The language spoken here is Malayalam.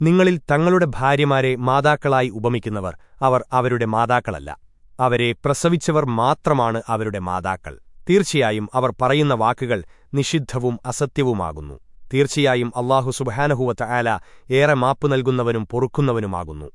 നിങ്ങളിൽ തങ്ങളുടെ ഭാര്യമാരെ മാതാക്കളായി ഉപമിക്കുന്നവർ അവർ അവരുടെ മാതാക്കളല്ല. അവരെ പ്രസവിച്ചവർ മാത്രമാണ് അവരുടെ മാതാക്കൾ. തീർച്ചയായും അവർ പറയുന്ന വാക്കുകൾ നിഷിദ്ധവും അസത്യവുമാകുന്നു. തീർച്ചയായും അള്ളാഹു സുബഹാനഹുവത്ത ആല ഏറെ മാപ്പു നൽകുന്നവനും പൊറുക്കുന്നവനുമാകുന്നു.